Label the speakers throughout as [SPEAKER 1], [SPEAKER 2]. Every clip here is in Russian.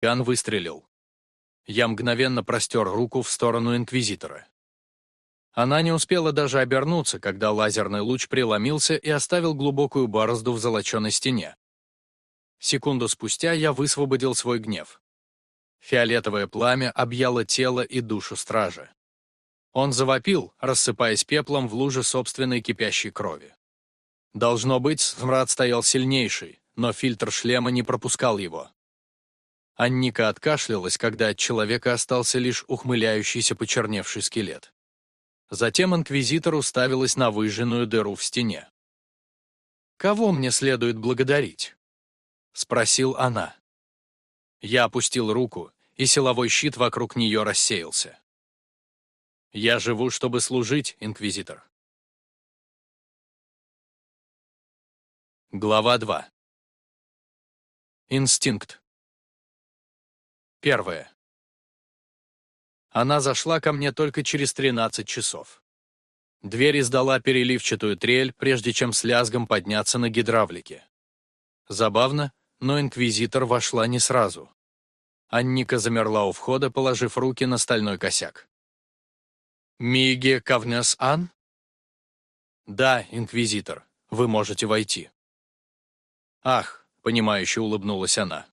[SPEAKER 1] Ган выстрелил. Я мгновенно простер руку в сторону Инквизитора. Она не успела даже обернуться, когда лазерный луч преломился и оставил глубокую борозду в золоченой стене. Секунду спустя я высвободил свой гнев. Фиолетовое пламя объяло тело и душу стража. Он завопил, рассыпаясь пеплом в луже собственной кипящей крови. Должно быть, смрад стоял сильнейший, но фильтр шлема не пропускал его. Анника откашлялась, когда от человека остался лишь ухмыляющийся почерневший скелет. Затем инквизитор уставилась на выжженную дыру в стене. «Кого мне следует благодарить?» — спросил она. Я опустил руку, и силовой щит вокруг нее рассеялся. «Я живу, чтобы служить, инквизитор». Глава 2. Инстинкт. Первое. Она зашла ко мне только через 13 часов. Дверь издала переливчатую трель, прежде чем с лязгом подняться на гидравлике. Забавно, но инквизитор вошла не сразу. Анника замерла у входа, положив руки на стальной косяк. «Миге Кавнес Ан?» «Да, инквизитор, вы можете войти». «Ах», — понимающе улыбнулась она.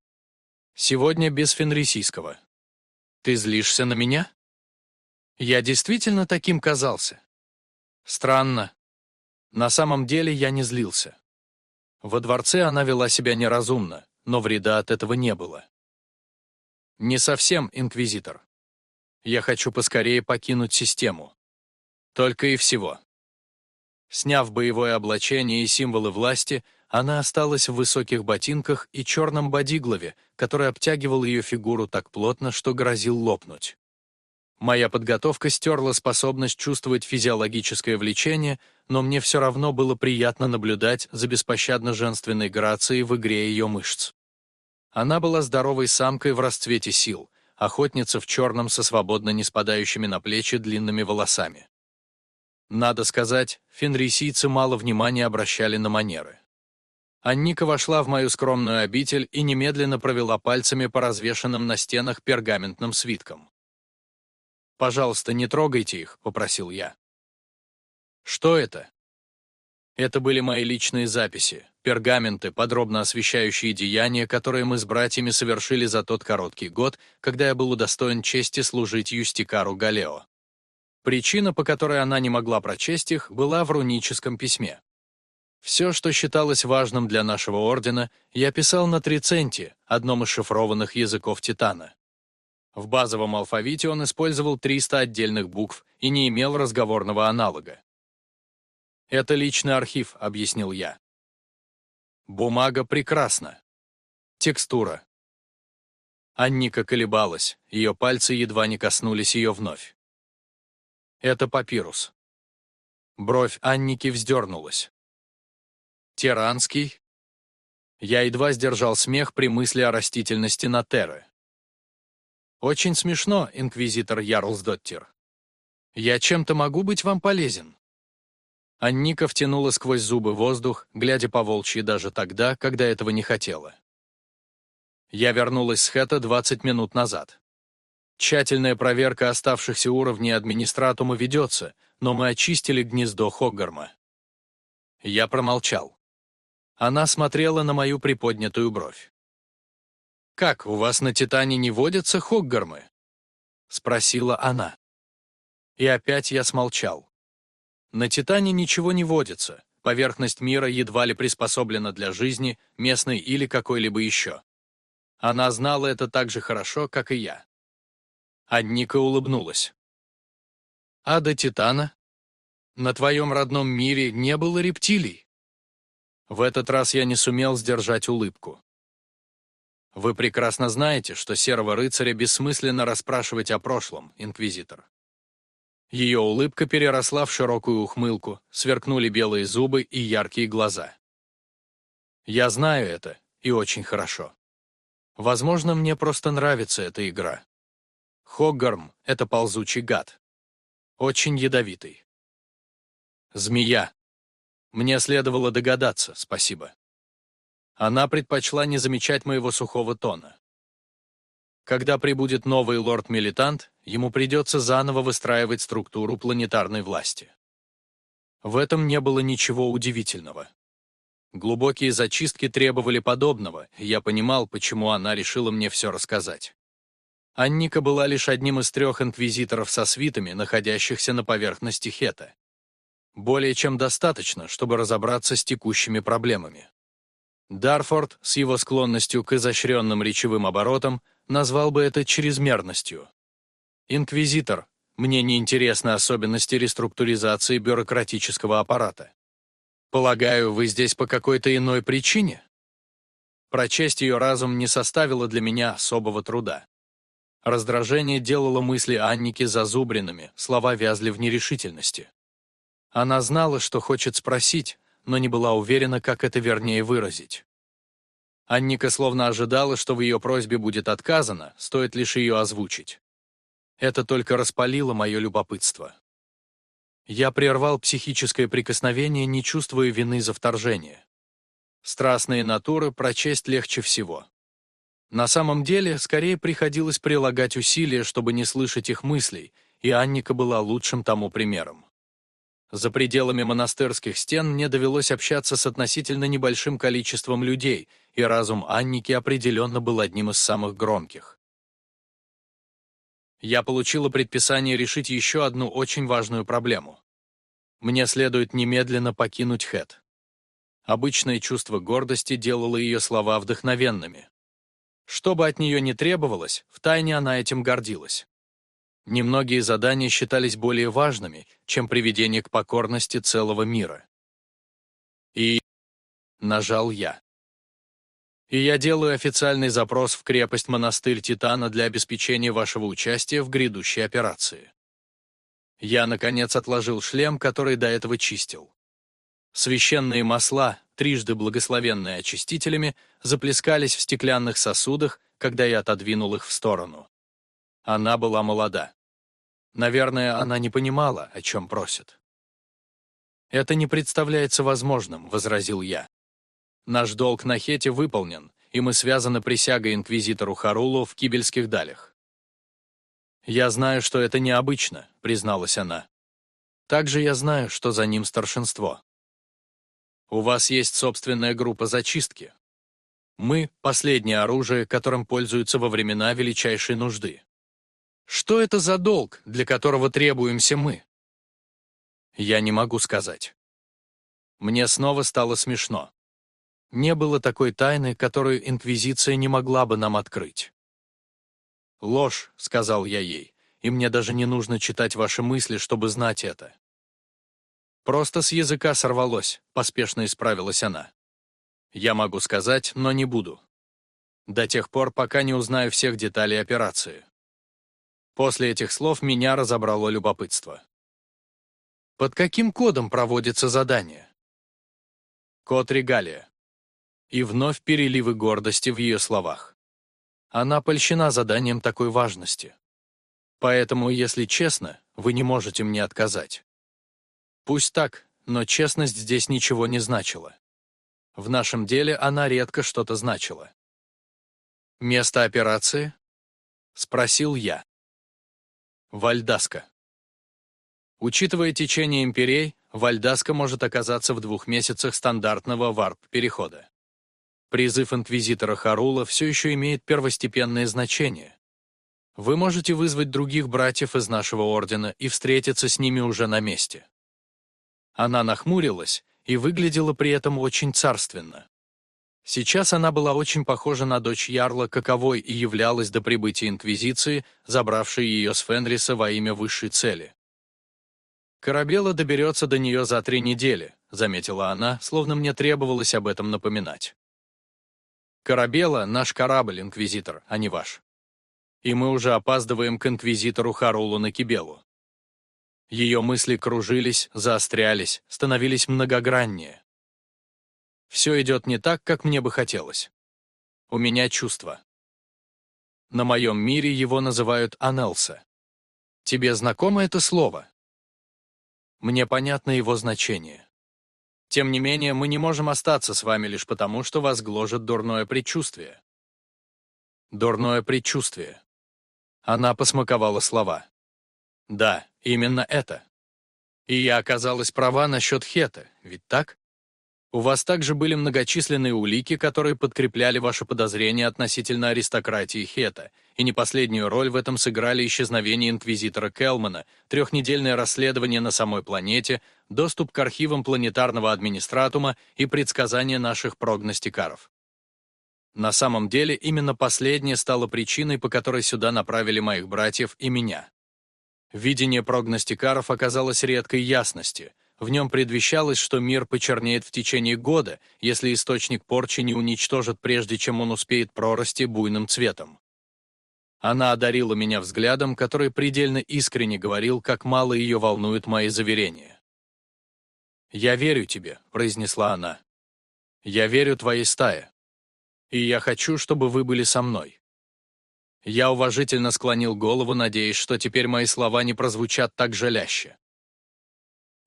[SPEAKER 1] «Сегодня без фенрисийского. Ты злишься на меня?» «Я действительно таким казался?» «Странно. На самом деле я не злился. Во дворце она вела себя неразумно, но вреда от этого не было. Не совсем инквизитор. Я хочу поскорее покинуть систему. Только и всего. Сняв боевое облачение и символы власти, она осталась в высоких ботинках и черном бодиглове, который обтягивал ее фигуру так плотно, что грозил лопнуть. Моя подготовка стерла способность чувствовать физиологическое влечение, но мне все равно было приятно наблюдать за беспощадно женственной грацией в игре ее мышц. Она была здоровой самкой в расцвете сил, охотница в черном со свободно не спадающими на плечи длинными волосами. Надо сказать, фенрисийцы мало внимания обращали на манеры. Анника вошла в мою скромную обитель и немедленно провела пальцами по развешанным на стенах пергаментным свиткам. «Пожалуйста, не трогайте их», — попросил я. «Что это?» Это были мои личные записи, пергаменты, подробно освещающие деяния, которые мы с братьями совершили за тот короткий год, когда я был удостоен чести служить Юстикару Галео. Причина, по которой она не могла прочесть их, была в руническом письме. Все, что считалось важным для нашего ордена, я писал на триценте, одном из шифрованных языков Титана. В базовом алфавите он использовал 300 отдельных букв и не имел разговорного аналога. «Это личный архив», — объяснил я. «Бумага прекрасна. Текстура». Анника колебалась, ее пальцы едва не коснулись ее вновь. «Это папирус». Бровь Анники вздернулась. «Тиранский?» Я едва сдержал смех при мысли о растительности на Терре. «Очень смешно, инквизитор Ярлсдоттер. Я чем-то могу быть вам полезен?» Анника втянула сквозь зубы воздух, глядя по волчьи даже тогда, когда этого не хотела. Я вернулась с Хэта 20 минут назад. Тщательная проверка оставшихся уровней администратума ведется, но мы очистили гнездо Хоггарма. Я промолчал. Она смотрела на мою приподнятую бровь. «Как, у вас на Титане не водятся хоггармы?» — спросила она. И опять я смолчал. На Титане ничего не водится, поверхность мира едва ли приспособлена для жизни, местной или какой-либо еще. Она знала это так же хорошо, как и я. Адника улыбнулась. «А до Титана? На твоем родном мире не было рептилий?» В этот раз я не сумел сдержать улыбку. Вы прекрасно знаете, что серого рыцаря бессмысленно расспрашивать о прошлом, инквизитор. Ее улыбка переросла в широкую ухмылку, сверкнули белые зубы и яркие глаза. Я знаю это, и очень хорошо. Возможно, мне просто нравится эта игра. Хоггарм — это ползучий гад. Очень ядовитый. Змея. Мне следовало догадаться, спасибо. Она предпочла не замечать моего сухого тона. Когда прибудет новый лорд-милитант, ему придется заново выстраивать структуру планетарной власти. В этом не было ничего удивительного. Глубокие зачистки требовали подобного, и я понимал, почему она решила мне все рассказать. Анника была лишь одним из трех инквизиторов со свитами, находящихся на поверхности Хета. Более чем достаточно, чтобы разобраться с текущими проблемами. Дарфорд, с его склонностью к изощренным речевым оборотам, назвал бы это чрезмерностью. Инквизитор, мне не интересны особенности реструктуризации бюрократического аппарата. Полагаю, вы здесь по какой-то иной причине? Прочесть ее разум не составило для меня особого труда. Раздражение делало мысли Анники зазубренными, слова вязли в нерешительности. Она знала, что хочет спросить, но не была уверена, как это вернее выразить. Анника словно ожидала, что в ее просьбе будет отказано, стоит лишь ее озвучить. Это только распалило мое любопытство. Я прервал психическое прикосновение, не чувствуя вины за вторжение. Страстные натуры прочесть легче всего. На самом деле, скорее приходилось прилагать усилия, чтобы не слышать их мыслей, и Анника была лучшим тому примером. За пределами монастырских стен мне довелось общаться с относительно небольшим количеством людей, и разум Анники определенно был одним из самых громких. Я получила предписание решить еще одну очень важную проблему. Мне следует немедленно покинуть Хэт. Обычное чувство гордости делало ее слова вдохновенными. Что бы от нее ни требовалось, втайне она этим гордилась. Немногие задания считались более важными, чем приведение к покорности целого мира. И... нажал я. И я делаю официальный запрос в крепость монастырь Титана для обеспечения вашего участия в грядущей операции. Я, наконец, отложил шлем, который до этого чистил. Священные масла, трижды благословенные очистителями, заплескались в стеклянных сосудах, когда я отодвинул их в сторону. Она была молода. Наверное, она не понимала, о чем просит. «Это не представляется возможным», — возразил я. «Наш долг на Хете выполнен, и мы связаны присягой инквизитору Харулу в Кибельских далях». «Я знаю, что это необычно», — призналась она. «Также я знаю, что за ним старшинство. У вас есть собственная группа зачистки. Мы — последнее оружие, которым пользуются во времена величайшей нужды. Что это за долг, для которого требуемся мы? Я не могу сказать. Мне снова стало смешно. Не было такой тайны, которую Инквизиция не могла бы нам открыть. «Ложь», — сказал я ей, — «и мне даже не нужно читать ваши мысли, чтобы знать это. «Просто с языка сорвалось», — поспешно исправилась она. «Я могу сказать, но не буду. До тех пор, пока не узнаю всех деталей операции». После этих слов меня разобрало любопытство. Под каким кодом проводится задание? Код регалия. И вновь переливы гордости в ее словах. Она польщена заданием такой важности. Поэтому, если честно, вы не можете мне отказать. Пусть так, но честность здесь ничего не значила. В нашем деле она редко что-то значила. «Место операции?» — спросил я. Вальдаска. Учитывая течение империй, Вальдаска может оказаться в двух месяцах стандартного варп-перехода. Призыв инквизитора Харула все еще имеет первостепенное значение. Вы можете вызвать других братьев из нашего ордена и встретиться с ними уже на месте. Она нахмурилась и выглядела при этом очень царственно. Сейчас она была очень похожа на дочь Ярла, каковой и являлась до прибытия Инквизиции, забравшей ее с Фенриса во имя высшей цели. «Корабела доберется до нее за три недели», — заметила она, словно мне требовалось об этом напоминать. «Корабела — наш корабль, Инквизитор, а не ваш. И мы уже опаздываем к Инквизитору Харулу на Кибелу. Ее мысли кружились, заострялись, становились многограннее. Все идет не так, как мне бы хотелось. У меня чувство. На моем мире его называют Анелса. Тебе знакомо это слово? Мне понятно его значение. Тем не менее, мы не можем остаться с вами лишь потому, что вас гложет дурное предчувствие. Дурное предчувствие. Она посмаковала слова. Да, именно это. И я оказалась права насчет Хета, ведь так? У вас также были многочисленные улики, которые подкрепляли ваши подозрения относительно аристократии Хета, и не последнюю роль в этом сыграли исчезновение инквизитора Келмана, трехнедельное расследование на самой планете, доступ к архивам планетарного администратума и предсказания наших прогностикаров. На самом деле, именно последнее стало причиной, по которой сюда направили моих братьев и меня. Видение прогностикаров оказалось редкой ясности — в нем предвещалось, что мир почернеет в течение года, если источник порчи не уничтожит прежде, чем он успеет прорасти буйным цветом. Она одарила меня взглядом, который предельно искренне говорил, как мало ее волнуют мои заверения. «Я верю тебе», — произнесла она. «Я верю твоей стае. И я хочу, чтобы вы были со мной». Я уважительно склонил голову, надеясь, что теперь мои слова не прозвучат так жаляще.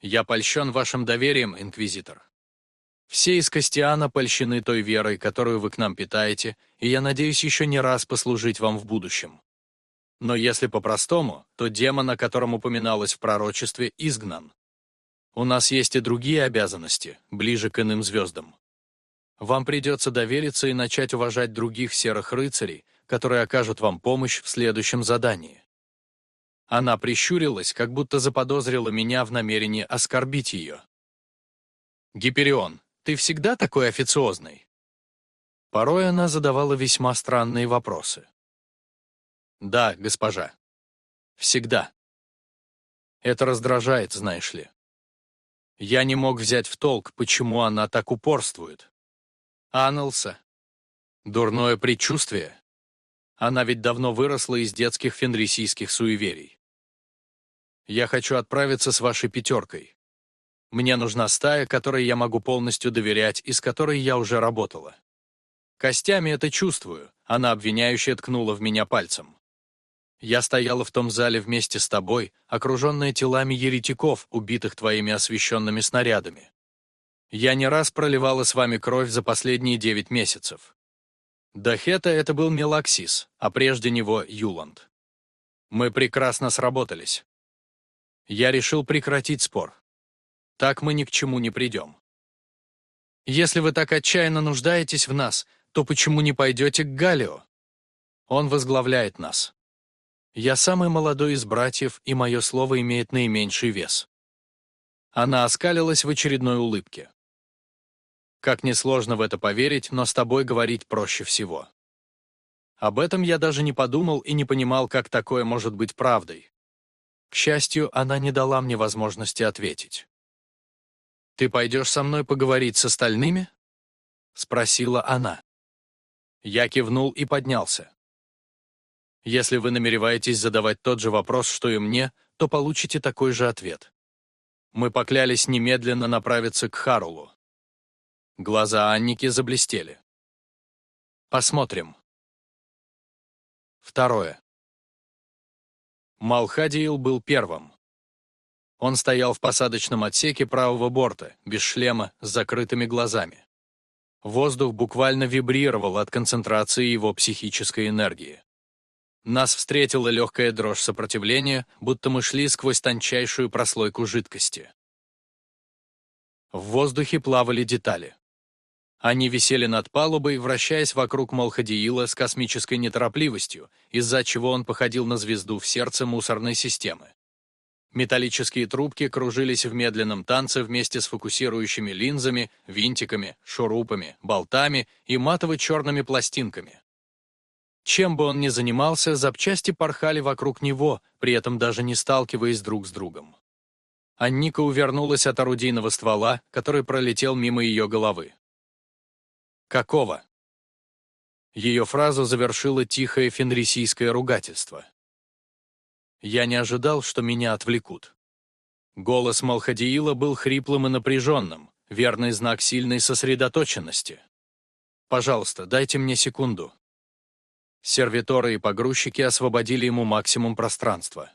[SPEAKER 1] Я польщен вашим доверием, инквизитор. Все из Костиана польщены той верой, которую вы к нам питаете, и я надеюсь еще не раз послужить вам в будущем. Но если по-простому, то демон, о котором упоминалось в пророчестве, изгнан. У нас есть и другие обязанности, ближе к иным звездам. Вам придется довериться и начать уважать других серых рыцарей, которые окажут вам помощь в следующем задании. Она прищурилась, как будто заподозрила меня в намерении оскорбить ее. «Гиперион, ты всегда такой официозный?» Порой она задавала весьма странные вопросы. «Да, госпожа. Всегда. Это раздражает, знаешь ли. Я не мог взять в толк, почему она так упорствует. Аннелса. Дурное предчувствие. Она ведь давно выросла из детских фенрисийских суеверий. Я хочу отправиться с вашей пятеркой. Мне нужна стая, которой я могу полностью доверять и с которой я уже работала. Костями это чувствую, она обвиняюще ткнула в меня пальцем. Я стояла в том зале вместе с тобой, окруженная телами еретиков, убитых твоими освященными снарядами. Я не раз проливала с вами кровь за последние девять месяцев. До Хета это был Мелаксис, а прежде него Юланд. Мы прекрасно сработались. Я решил прекратить спор. Так мы ни к чему не придем. Если вы так отчаянно нуждаетесь в нас, то почему не пойдете к Галио? Он возглавляет нас. Я самый молодой из братьев, и мое слово имеет наименьший вес. Она оскалилась в очередной улыбке. Как несложно в это поверить, но с тобой говорить проще всего. Об этом я даже не подумал и не понимал, как такое может быть правдой. К счастью, она не дала мне возможности ответить. «Ты пойдешь со мной поговорить с остальными?» — спросила она. Я кивнул и поднялся. «Если вы намереваетесь задавать тот же вопрос, что и мне, то получите такой же ответ. Мы поклялись немедленно направиться к Харулу». Глаза Анники заблестели. «Посмотрим». Второе. Малхадиил был первым. Он стоял в посадочном отсеке правого борта, без шлема, с закрытыми глазами. Воздух буквально вибрировал от концентрации его психической энергии. Нас встретила легкая дрожь сопротивления, будто мы шли сквозь тончайшую прослойку жидкости. В воздухе плавали детали. Они висели над палубой, вращаясь вокруг Малхадиила с космической неторопливостью, из-за чего он походил на звезду в сердце мусорной системы. Металлические трубки кружились в медленном танце вместе с фокусирующими линзами, винтиками, шурупами, болтами и матово-черными пластинками. Чем бы он ни занимался, запчасти порхали вокруг него, при этом даже не сталкиваясь друг с другом. Анника увернулась от орудийного ствола, который пролетел мимо ее головы. Какого? Ее фразу завершило тихое фенрисийское ругательство. Я не ожидал, что меня отвлекут. Голос Малхадиила был хриплым и напряженным, верный знак сильной сосредоточенности. «Пожалуйста, дайте мне секунду». Сервиторы и погрузчики освободили ему максимум пространства.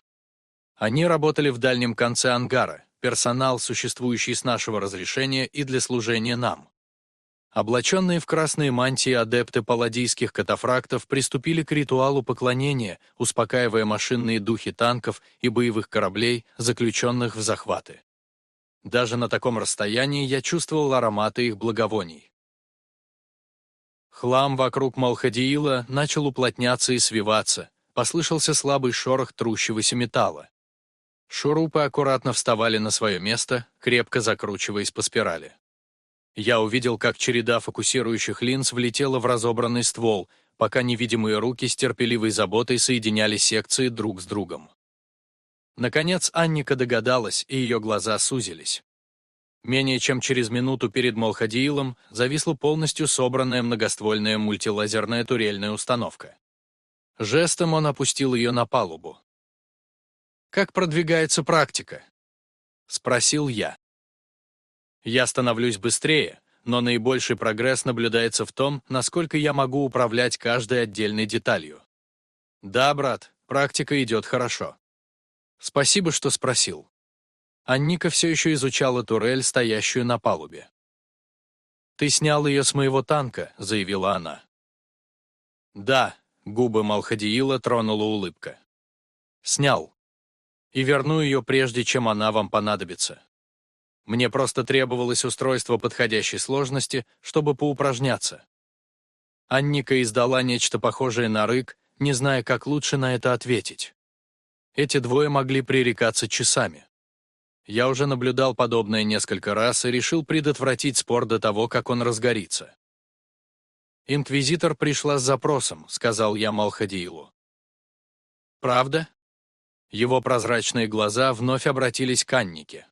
[SPEAKER 1] Они работали в дальнем конце ангара, персонал, существующий с нашего разрешения и для служения нам. Облаченные в красные мантии адепты палладийских катафрактов приступили к ритуалу поклонения, успокаивая машинные духи танков и боевых кораблей, заключенных в захваты. Даже на таком расстоянии я чувствовал ароматы их благовоний. Хлам вокруг Малхадиила начал уплотняться и свиваться, послышался слабый шорох трущегося металла. Шурупы аккуратно вставали на свое место, крепко закручиваясь по спирали. Я увидел, как череда фокусирующих линз влетела в разобранный ствол, пока невидимые руки с терпеливой заботой соединяли секции друг с другом. Наконец Анника догадалась, и ее глаза сузились. Менее чем через минуту перед Молхадиилом зависла полностью собранная многоствольная мультилазерная турельная установка. Жестом он опустил ее на палубу. «Как продвигается практика?» — спросил я. Я становлюсь быстрее, но наибольший прогресс наблюдается в том, насколько я могу управлять каждой отдельной деталью. Да, брат, практика идет хорошо. Спасибо, что спросил. Анника все еще изучала турель, стоящую на палубе. «Ты снял ее с моего танка», — заявила она. «Да», — губы Малхадиила тронула улыбка. «Снял. И верну ее, прежде чем она вам понадобится. Мне просто требовалось устройство подходящей сложности, чтобы поупражняться. Анника издала нечто похожее на рык, не зная, как лучше на это ответить. Эти двое могли пререкаться часами. Я уже наблюдал подобное несколько раз и решил предотвратить спор до того, как он разгорится. «Инквизитор пришла с запросом», — сказал я Малхадиилу. «Правда?» Его прозрачные глаза вновь обратились к Аннике.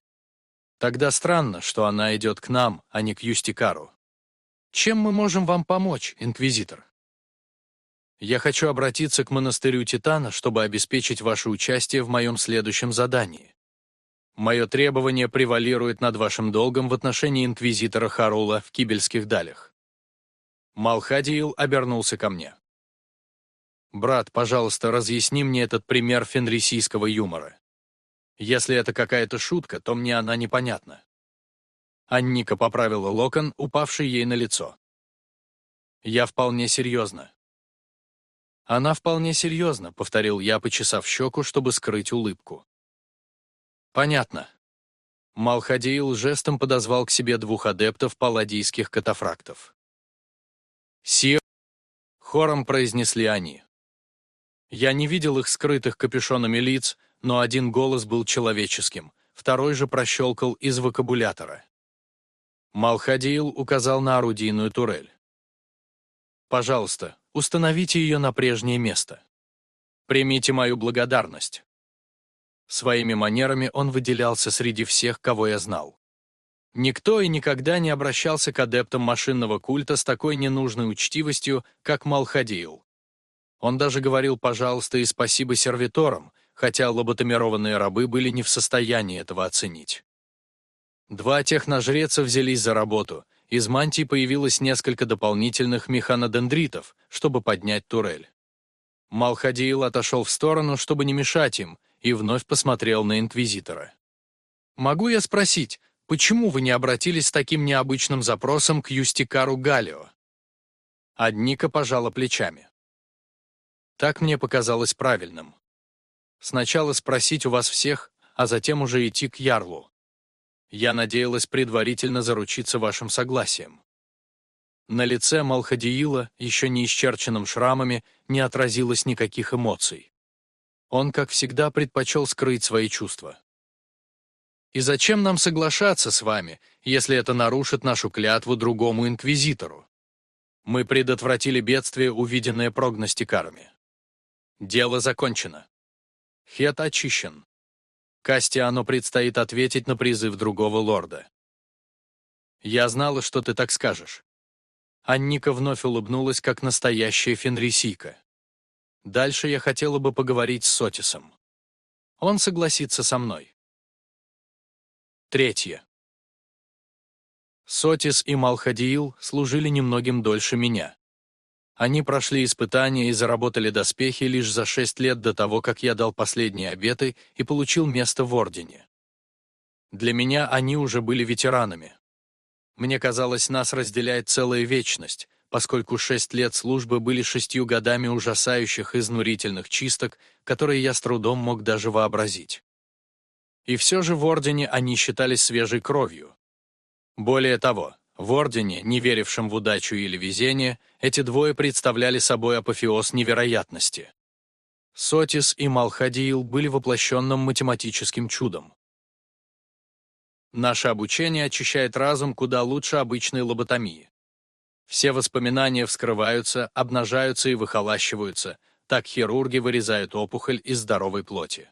[SPEAKER 1] Тогда странно, что она идет к нам, а не к Юстикару. Чем мы можем вам помочь, Инквизитор? Я хочу обратиться к монастырю Титана, чтобы обеспечить ваше участие в моем следующем задании. Мое требование превалирует над вашим долгом в отношении Инквизитора Харула в Кибельских далях. Малхадиил обернулся ко мне. «Брат, пожалуйста, разъясни мне этот пример фенрисийского юмора. Если это какая-то шутка, то мне она непонятна. Анника поправила локон, упавший ей на лицо. Я вполне серьезно. Она вполне серьезно, повторил я, почесав щеку, чтобы скрыть улыбку. Понятно. Малхадиил жестом подозвал к себе двух адептов палладийских катафрактов. «Си...» — хором произнесли они. Я не видел их скрытых капюшонами лиц, но один голос был человеческим, второй же прощелкал из вокабулятора. Малхадиил указал на орудийную турель. «Пожалуйста, установите ее на прежнее место. Примите мою благодарность». Своими манерами он выделялся среди всех, кого я знал. Никто и никогда не обращался к адептам машинного культа с такой ненужной учтивостью, как Малхадиил. Он даже говорил «пожалуйста» и «спасибо сервиторам», хотя лоботомированные рабы были не в состоянии этого оценить. Два техножреца взялись за работу, из мантий появилось несколько дополнительных механодендритов, чтобы поднять турель. Малхадиил отошел в сторону, чтобы не мешать им, и вновь посмотрел на Инквизитора. «Могу я спросить, почему вы не обратились с таким необычным запросом к Юстикару Галио?» Адника пожала плечами. Так мне показалось правильным. Сначала спросить у вас всех, а затем уже идти к Ярлу. Я надеялась предварительно заручиться вашим согласием. На лице Малхадиила, еще не исчерченным шрамами, не отразилось никаких эмоций. Он, как всегда, предпочел скрыть свои чувства. «И зачем нам соглашаться с вами, если это нарушит нашу клятву другому инквизитору? Мы предотвратили бедствие, увиденное прогностикарами. Дело закончено. Хет очищен. Кастиану предстоит ответить на призыв другого лорда. Я знала, что ты так скажешь. Анника вновь улыбнулась, как настоящая фенрисийка. Дальше я хотела бы поговорить с Сотисом. Он согласится со мной. Третье. Сотис и Малхадиил служили немногим дольше меня. Они прошли испытания и заработали доспехи лишь за шесть лет до того, как я дал последние обеты и получил место в Ордене. Для меня они уже были ветеранами. Мне казалось, нас разделяет целая вечность, поскольку шесть лет службы были шестью годами ужасающих изнурительных чисток, которые я с трудом мог даже вообразить. И все же в Ордене они считались свежей кровью. Более того, в Ордене, не верившем в удачу или везение, эти двое представляли собой апофеоз невероятности. Сотис и Малхадиил были воплощенным математическим чудом. Наше обучение очищает разум куда лучше обычной лоботомии. Все воспоминания вскрываются, обнажаются и выхолащиваются, так хирурги вырезают опухоль из здоровой плоти.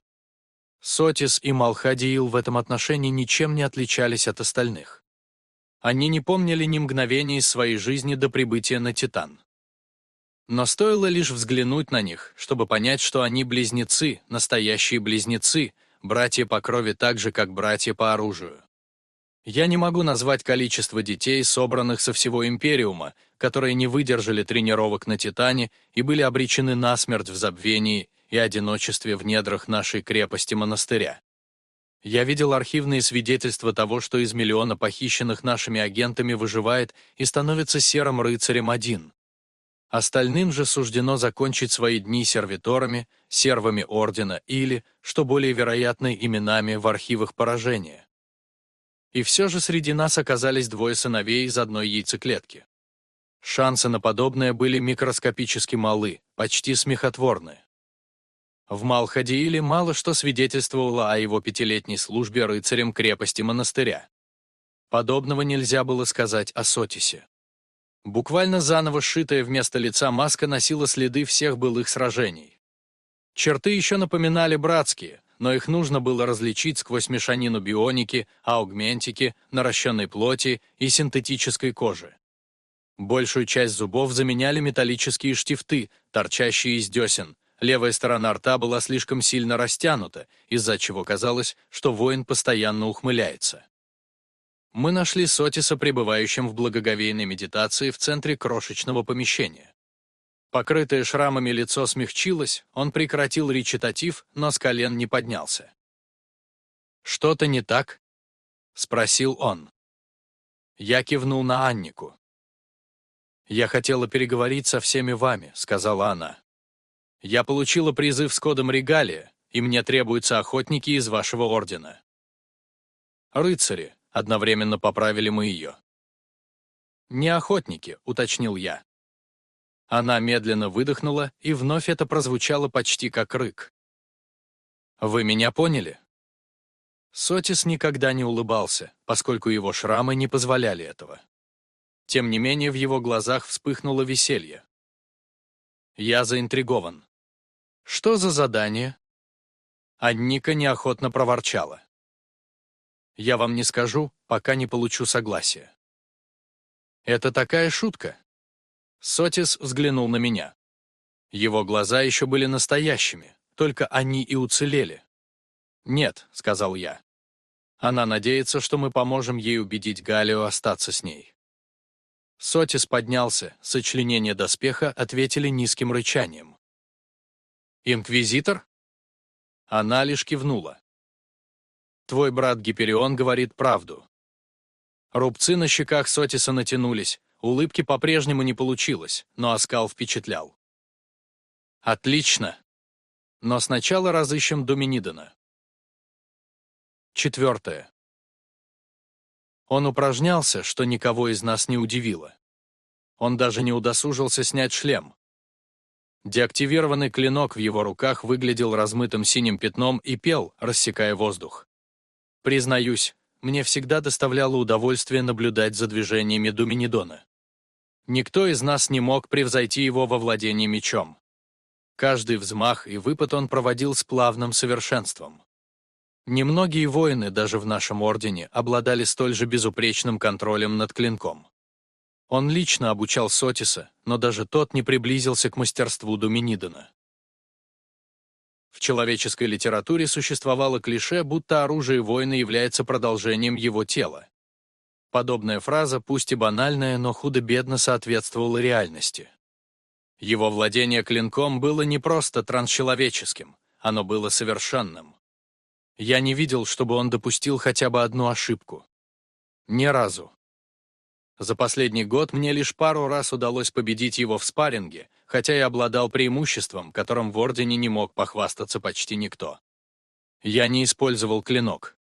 [SPEAKER 1] Сотис и Малхадиил в этом отношении ничем не отличались от остальных. Они не помнили ни мгновения из своей жизни до прибытия на Титан. Но стоило лишь взглянуть на них, чтобы понять, что они близнецы, настоящие близнецы, братья по крови так же, как братья по оружию. Я не могу назвать количество детей, собранных со всего Империума, которые не выдержали тренировок на Титане и были обречены на смерть в забвении и одиночестве в недрах нашей крепости-монастыря. Я видел архивные свидетельства того, что из миллиона похищенных нашими агентами выживает и становится серым рыцарем один. Остальным же суждено закончить свои дни сервиторами, сервами Ордена или, что более вероятно, именами в архивах поражения. И все же среди нас оказались двое сыновей из одной яйцеклетки. Шансы на подобное были микроскопически малы, почти смехотворны. В Малхадииле мало что свидетельствовало о его пятилетней службе рыцарем крепости монастыря. Подобного нельзя было сказать о Сотисе. Буквально заново сшитая вместо лица маска носила следы всех былых сражений. Черты еще напоминали братские, но их нужно было различить сквозь мешанину бионики, аугментики, наращенной плоти и синтетической кожи. Большую часть зубов заменяли металлические штифты, торчащие из десен. Левая сторона рта была слишком сильно растянута, из-за чего казалось, что воин постоянно ухмыляется. Мы нашли Сотиса пребывающим в благоговейной медитации в центре крошечного помещения. Покрытое шрамами лицо смягчилось, он прекратил речитатив, но с колен не поднялся. «Что-то не так?» — спросил он. Я кивнул на Аннику. «Я хотела переговорить со всеми вами», — сказала она. «Я получила призыв с кодом регалия, и мне требуются охотники из вашего ордена». «Рыцари», — одновременно поправили мы ее. «Не охотники», — уточнил я. Она медленно выдохнула, и вновь это прозвучало почти как рык. «Вы меня поняли?» Сотис никогда не улыбался, поскольку его шрамы не позволяли этого. Тем не менее, в его глазах вспыхнуло веселье. Я заинтригован. «Что за задание?» Анника неохотно проворчала. «Я вам не скажу, пока не получу согласия». «Это такая шутка?» Сотис взглянул на меня. Его глаза еще были настоящими, только они и уцелели. «Нет», — сказал я. Она надеется, что мы поможем ей убедить Галио остаться с ней. Сотис поднялся, сочленения доспеха ответили низким рычанием. «Инквизитор?» Она лишь кивнула. «Твой брат Гиперион говорит правду». Рубцы на щеках Сотиса натянулись, Улыбки по-прежнему не получилось, но оскал впечатлял. «Отлично! Но сначала разыщем Доминидона». Четвертое. Он упражнялся, что никого из нас не удивило. Он даже не удосужился снять шлем. Деактивированный клинок в его руках выглядел размытым синим пятном и пел, рассекая воздух. Признаюсь, мне всегда доставляло удовольствие наблюдать за движениями Думинидона. Никто из нас не мог превзойти его во владении мечом. Каждый взмах и выпад он проводил с плавным совершенством. Немногие воины даже в нашем ордене обладали столь же безупречным контролем над клинком. Он лично обучал Сотиса, но даже тот не приблизился к мастерству Думинидона. В человеческой литературе существовало клише, будто оружие воина является продолжением его тела. Подобная фраза, пусть и банальная, но худо-бедно соответствовала реальности. Его владение клинком было не просто трансчеловеческим, оно было совершенным. Я не видел, чтобы он допустил хотя бы одну ошибку. Ни разу. За последний год мне лишь пару раз удалось победить его в спарринге, хотя и обладал преимуществом, которым в Ордене не мог похвастаться почти никто. Я не использовал клинок.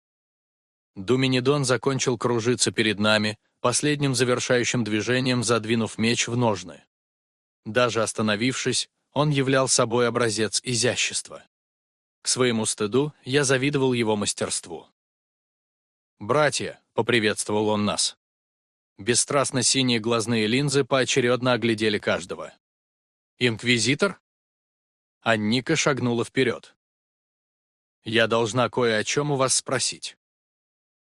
[SPEAKER 1] Думинидон закончил кружиться перед нами, последним завершающим движением задвинув меч в ножны. Даже остановившись, он являл собой образец изящества. К своему стыду я завидовал его мастерству. «Братья», — поприветствовал он нас. Бесстрастно синие глазные линзы поочередно оглядели каждого. «Инквизитор?» Анника шагнула вперед. «Я должна кое о чем у вас спросить».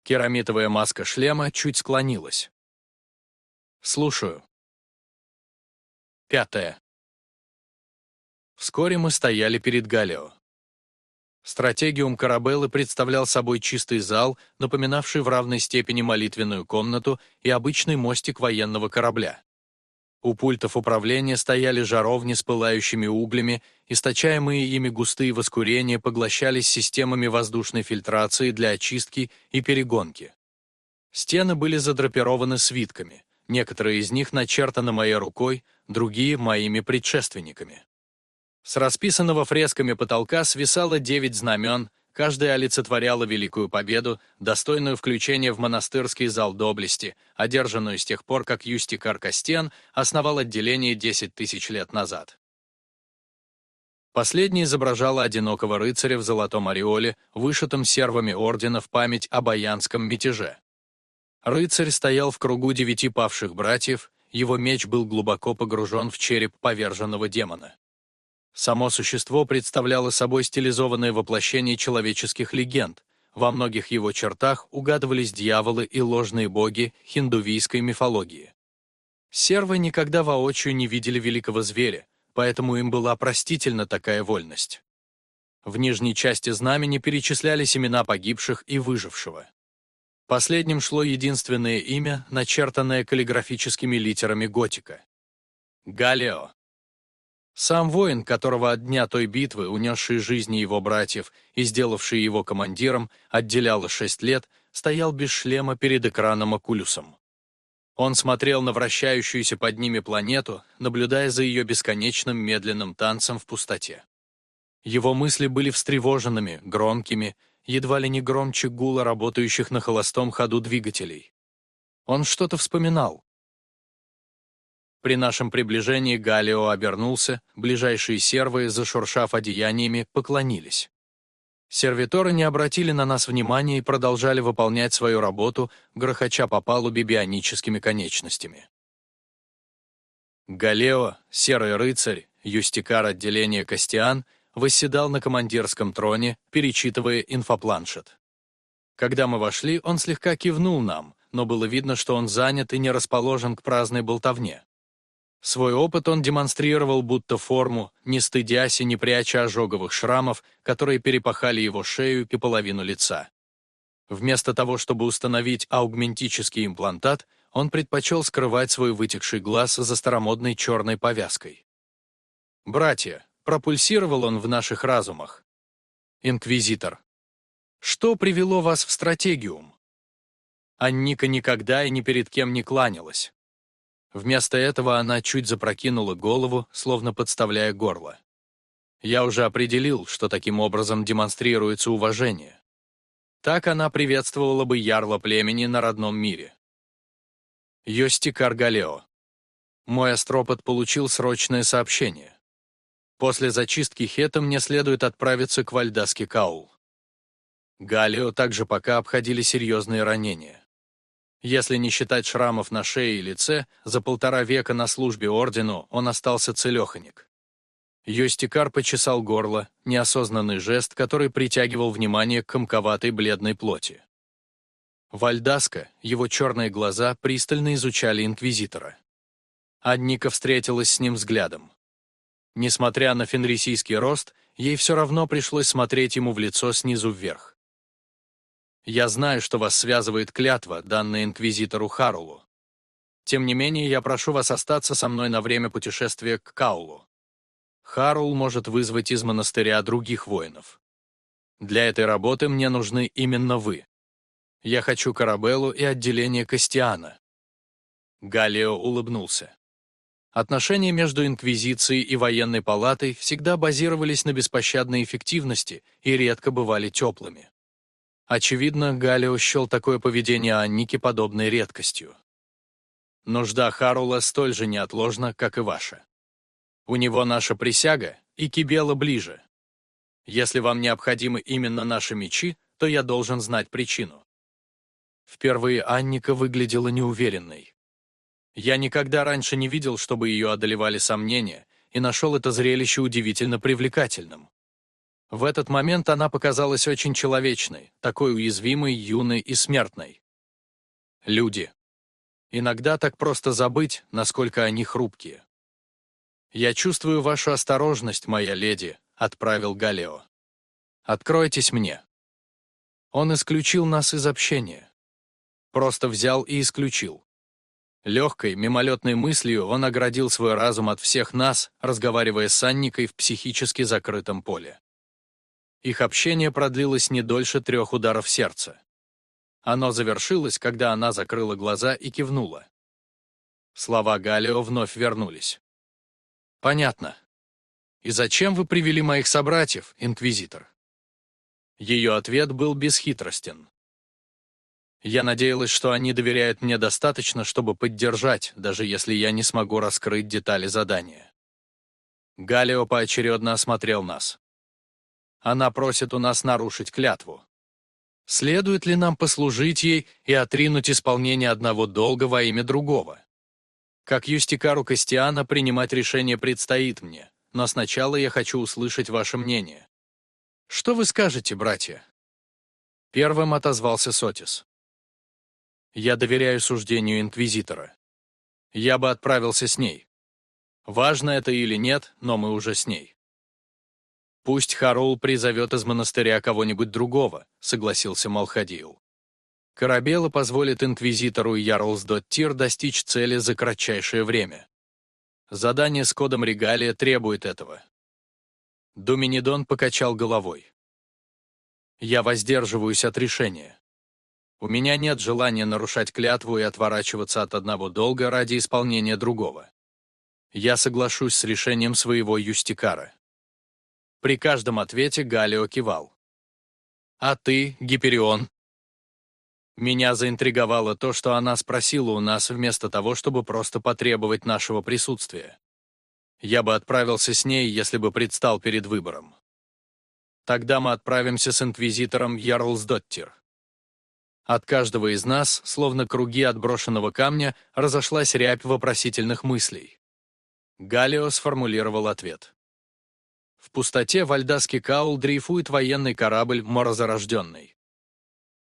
[SPEAKER 1] Керамитовая маска шлема чуть склонилась. «Слушаю». Пятое. Вскоре мы стояли перед Галио. Стратегиум Карабеллы представлял собой чистый зал, напоминавший в равной степени молитвенную комнату и обычный мостик военного корабля. У пультов управления стояли жаровни с пылающими углями, источаемые ими густые воскурения поглощались системами воздушной фильтрации для очистки и перегонки. Стены были задрапированы свитками, некоторые из них начертаны моей рукой, другие — моими предшественниками. С расписанного фресками потолка свисало девять знамен, каждая олицетворяла великую победу, достойную включения в монастырский зал доблести, одержанную с тех пор, как Юстикар Кастен основал отделение 10 тысяч лет назад. Последний изображал одинокого рыцаря в золотом ореоле, вышитом сервами ордена в память о баянском мятеже. Рыцарь стоял в кругу девяти павших братьев, его меч был глубоко погружен в череп поверженного демона. Само существо представляло собой стилизованное воплощение человеческих легенд. Во многих его чертах угадывались дьяволы и ложные боги хиндувийской мифологии. Сервы никогда воочию не видели великого зверя, поэтому им была простительна такая вольность. В нижней части знамени перечислялись имена погибших и выжившего. Последним шло единственное имя, начертанное каллиграфическими литерами готика. Галео. Сам воин, которого от дня той битвы, унесший жизни его братьев и сделавший его командиром, отделяло шесть лет, стоял без шлема перед экраном Окулюсом. Он смотрел на вращающуюся под ними планету, наблюдая за ее бесконечным медленным танцем в пустоте. Его мысли были встревоженными, громкими, едва ли не громче гула работающих на холостом ходу двигателей. Он что-то вспоминал, при нашем приближении Галио обернулся, ближайшие сервы, зашуршав одеяниями, поклонились. Сервиторы не обратили на нас внимания и продолжали выполнять свою работу, грохоча по палубе бионическими конечностями. Галео, серый рыцарь, юстикар отделения Костиан, восседал на командирском троне, перечитывая инфопланшет. Когда мы вошли, он слегка кивнул нам, но было видно, что он занят и не расположен к праздной болтовне. Свой опыт он демонстрировал будто форму, не стыдясь и не пряча ожоговых шрамов, которые перепахали его шею и половину лица. Вместо того, чтобы установить аугментический имплантат, он предпочел скрывать свой вытекший глаз за старомодной черной повязкой. «Братья», — пропульсировал он в наших разумах. «Инквизитор, что привело вас в стратегиум?» Анника никогда и ни перед кем не кланялась. Вместо этого она чуть запрокинула голову, словно подставляя горло. Я уже определил, что таким образом демонстрируется уважение. Так она приветствовала бы ярла племени на родном мире. Йости Каргалео. Мой астропод получил срочное сообщение. После зачистки Хета мне следует отправиться к Вальдаске Каул. Галио также пока обходили серьезные ранения. Если не считать шрамов на шее и лице, за полтора века на службе ордену он остался целеханик. Йостикар почесал горло, неосознанный жест, который притягивал внимание к комковатой бледной плоти. Вальдаска, его черные глаза пристально изучали инквизитора. Адника встретилась с ним взглядом. Несмотря на фенрисийский рост, ей все равно пришлось смотреть ему в лицо снизу вверх. Я знаю, что вас связывает клятва, данная инквизитору Харулу. Тем не менее, я прошу вас остаться со мной на время путешествия к Каулу. Харул может вызвать из монастыря других воинов. Для этой работы мне нужны именно вы. Я хочу Карабеллу и отделение Костиана. Галио улыбнулся. Отношения между Инквизицией и военной палатой всегда базировались на беспощадной эффективности и редко бывали теплыми. Очевидно, Галио счел такое поведение Анники подобной редкостью. Нужда Харула столь же неотложна, как и ваша. У него наша присяга, и Кибела ближе. Если вам необходимы именно наши мечи, то я должен знать причину. Впервые Анника выглядела неуверенной. Я никогда раньше не видел, чтобы ее одолевали сомнения, и нашел это зрелище удивительно привлекательным. В этот момент она показалась очень человечной, такой уязвимой, юной и смертной. Люди. Иногда так просто забыть, насколько они хрупкие. «Я чувствую вашу осторожность, моя леди», — отправил Галео. «Откройтесь мне». Он исключил нас из общения. Просто взял и исключил. Легкой, мимолетной мыслью он оградил свой разум от всех нас, разговаривая с Анникой в психически закрытом поле. Их общение продлилось не дольше трех ударов сердца. Оно завершилось, когда она закрыла глаза и кивнула. Слова Галио вновь вернулись. «Понятно. И зачем вы привели моих собратьев, инквизитор?» Ее ответ был бесхитростен. Я надеялась, что они доверяют мне достаточно, чтобы поддержать, даже если я не смогу раскрыть детали задания. Галио поочередно осмотрел нас. Она просит у нас нарушить клятву. Следует ли нам послужить ей и отринуть исполнение одного долга во имя другого? Как юстикару Костиана принимать решение предстоит мне, но сначала я хочу услышать ваше мнение. Что вы скажете, братья? Первым отозвался Сотис. Я доверяю суждению инквизитора. Я бы отправился с ней. Важно это или нет, но мы уже с ней. Пусть Харул призовет из монастыря кого-нибудь другого, согласился Малхадиил. Корабела позволит инквизитору Ярлсдоттир достичь цели за кратчайшее время. Задание с кодом регалия требует этого. Доминидон покачал головой. Я воздерживаюсь от решения. У меня нет желания нарушать клятву и отворачиваться от одного долга ради исполнения другого. Я соглашусь с решением своего юстикара. При каждом ответе Галио кивал. «А ты, Гиперион?» Меня заинтриговало то, что она спросила у нас вместо того, чтобы просто потребовать нашего присутствия. Я бы отправился с ней, если бы предстал перед выбором. Тогда мы отправимся с инквизитором Ярлсдоттир. От каждого из нас, словно круги отброшенного камня, разошлась рябь вопросительных мыслей. Галио сформулировал ответ. В пустоте в Альдаске Каул дрейфует военный корабль «Морозорожденный».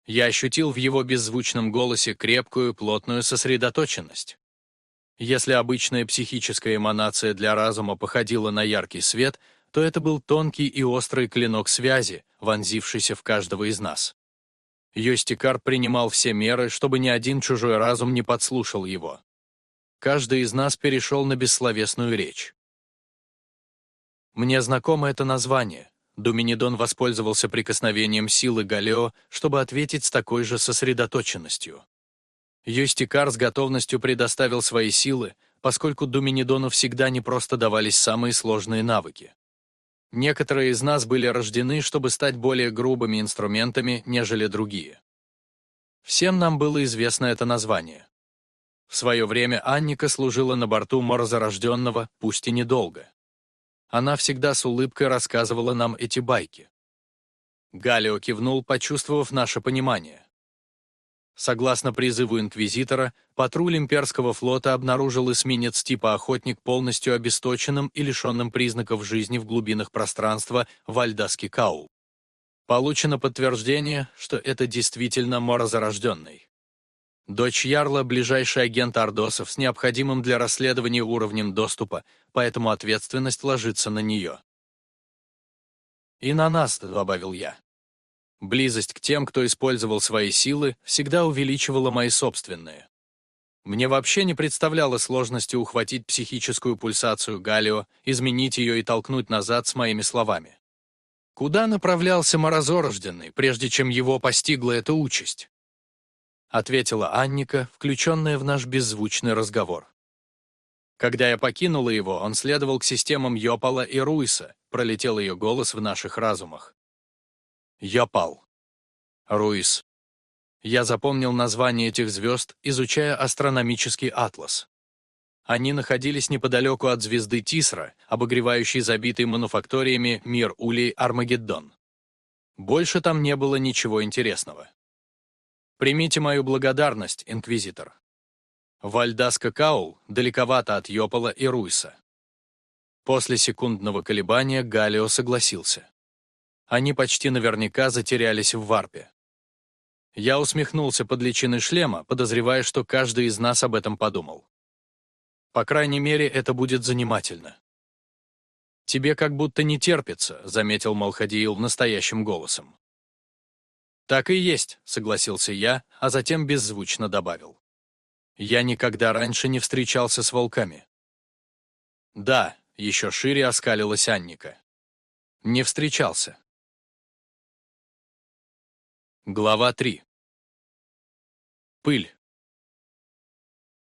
[SPEAKER 1] Я ощутил в его беззвучном голосе крепкую, плотную сосредоточенность. Если обычная психическая эманация для разума походила на яркий свет, то это был тонкий и острый клинок связи, вонзившийся в каждого из нас. Йостикар принимал все меры, чтобы ни один чужой разум не подслушал его. Каждый из нас перешел на бессловесную речь. Мне знакомо это название. Думинидон воспользовался прикосновением силы Галео, чтобы ответить с такой же сосредоточенностью. Йостикар с готовностью предоставил свои силы, поскольку Думинидону всегда не просто давались самые сложные навыки. Некоторые из нас были рождены, чтобы стать более грубыми инструментами, нежели другие. Всем нам было известно это название. В свое время Анника служила на борту морозорожденного, пусть и недолго. Она всегда с улыбкой рассказывала нам эти байки. Галио кивнул, почувствовав наше понимание. Согласно призыву Инквизитора, патруль имперского флота обнаружил эсминец типа «Охотник» полностью обесточенным и лишенным признаков жизни в глубинах пространства Вальдаски Кау. Получено подтверждение, что это действительно морозорожденный. Дочь Ярла – ближайший агент Ордосов с необходимым для расследования уровнем доступа, поэтому ответственность ложится на нее. «И на нас», – добавил я. Близость к тем, кто использовал свои силы, всегда увеличивала мои собственные. Мне вообще не представляло сложности ухватить психическую пульсацию Галио, изменить ее и толкнуть назад с моими словами. Куда направлялся морозорожденный, прежде чем его постигла эта участь? Ответила Анника, включенная в наш беззвучный разговор. Когда я покинула его, он следовал к системам Йопала и Руиса, пролетел ее голос в наших разумах. Йопал. Руис. Я запомнил название этих звезд, изучая астрономический атлас. Они находились неподалеку от звезды Тисра, обогревающей забитый мануфакториями мир Улей Армагеддон. Больше там не было ничего интересного. Примите мою благодарность, инквизитор. Вальдаска Каул далековато от Йопола и Руйса. После секундного колебания Галио согласился. Они почти наверняка затерялись в варпе. Я усмехнулся под личиной шлема, подозревая, что каждый из нас об этом подумал. По крайней мере, это будет занимательно. «Тебе как будто не терпится», — заметил Малхадиил настоящим голосом. «Так и есть», — согласился я, а затем беззвучно добавил. «Я никогда раньше не встречался с волками». «Да», — еще шире оскалилась Анника. «Не встречался». Глава 3. Пыль.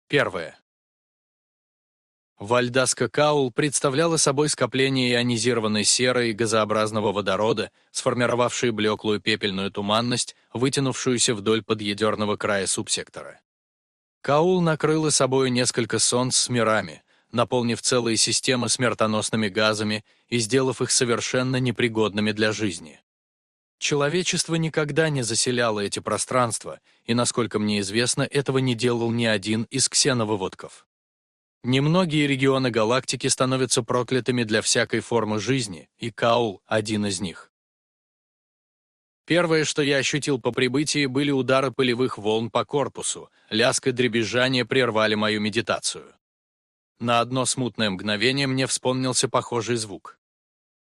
[SPEAKER 1] Первое. Вальдаска Каул представляла собой скопление ионизированной серы и газообразного водорода, сформировавшие блеклую пепельную туманность, вытянувшуюся вдоль подъедерного края субсектора. Каул накрыла собой несколько солнц с мирами, наполнив целые системы смертоносными газами и сделав их совершенно непригодными для жизни. Человечество никогда не заселяло эти пространства, и, насколько мне известно, этого не делал ни один из ксеновыводков. Немногие регионы галактики становятся проклятыми для всякой формы жизни, и Каул — один из них. Первое, что я ощутил по прибытии, были удары пылевых волн по корпусу, лязг и дребезжание прервали мою медитацию. На одно смутное мгновение мне вспомнился похожий звук.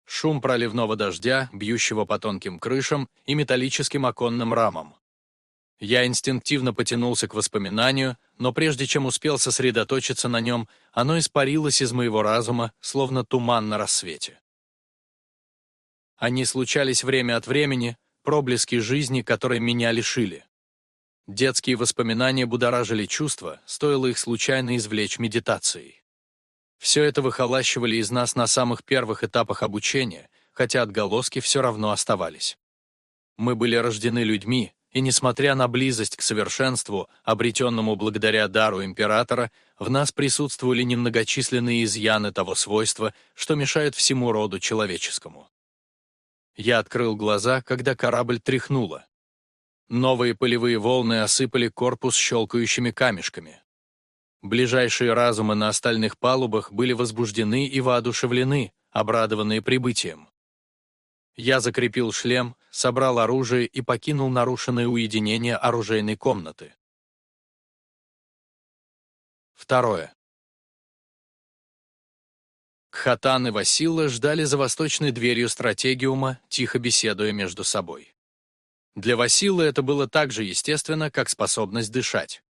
[SPEAKER 1] Шум проливного дождя, бьющего по тонким крышам и металлическим оконным рамам. Я инстинктивно потянулся к воспоминанию, но прежде чем успел сосредоточиться на нем, оно испарилось из моего разума, словно туман на рассвете. Они случались время от времени, проблески жизни, которые меня лишили. Детские воспоминания будоражили чувства, стоило их случайно извлечь медитацией. Все это выхолащивали из нас на самых первых этапах обучения, хотя отголоски все равно оставались. Мы были рождены людьми, и несмотря на близость к совершенству, обретенному благодаря дару императора, в нас присутствовали немногочисленные изъяны того свойства, что мешает всему роду человеческому. Я открыл глаза, когда корабль тряхнуло. Новые полевые волны осыпали корпус щелкающими камешками. Ближайшие разумы на остальных палубах были возбуждены и воодушевлены, обрадованные прибытием. Я закрепил шлем, собрал оружие и покинул нарушенное уединение оружейной комнаты. Второе. Кхатан и Васила ждали за восточной дверью стратегиума, тихо беседуя между собой. Для Василы это было так же естественно, как способность дышать.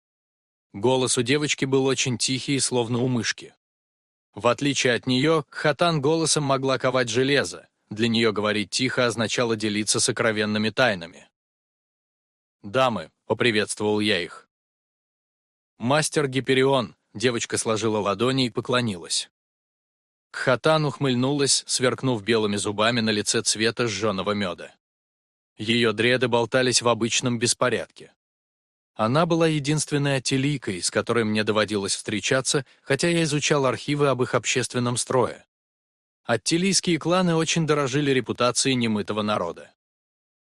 [SPEAKER 1] Голос у девочки был очень тихий, словно у мышки. В отличие от нее, Кхатан голосом могла ковать железо, для нее говорить тихо означало делиться сокровенными тайнами. «Дамы», — поприветствовал я их. «Мастер Гиперион», — девочка сложила ладони и поклонилась. Кхатан ухмыльнулась, сверкнув белыми зубами на лице цвета сжженного меда. Ее дреды болтались в обычном беспорядке. Она была единственной ателийкой, с которой мне доводилось встречаться, хотя я изучал архивы об их общественном строе. Аттилийские кланы очень дорожили репутацией немытого народа.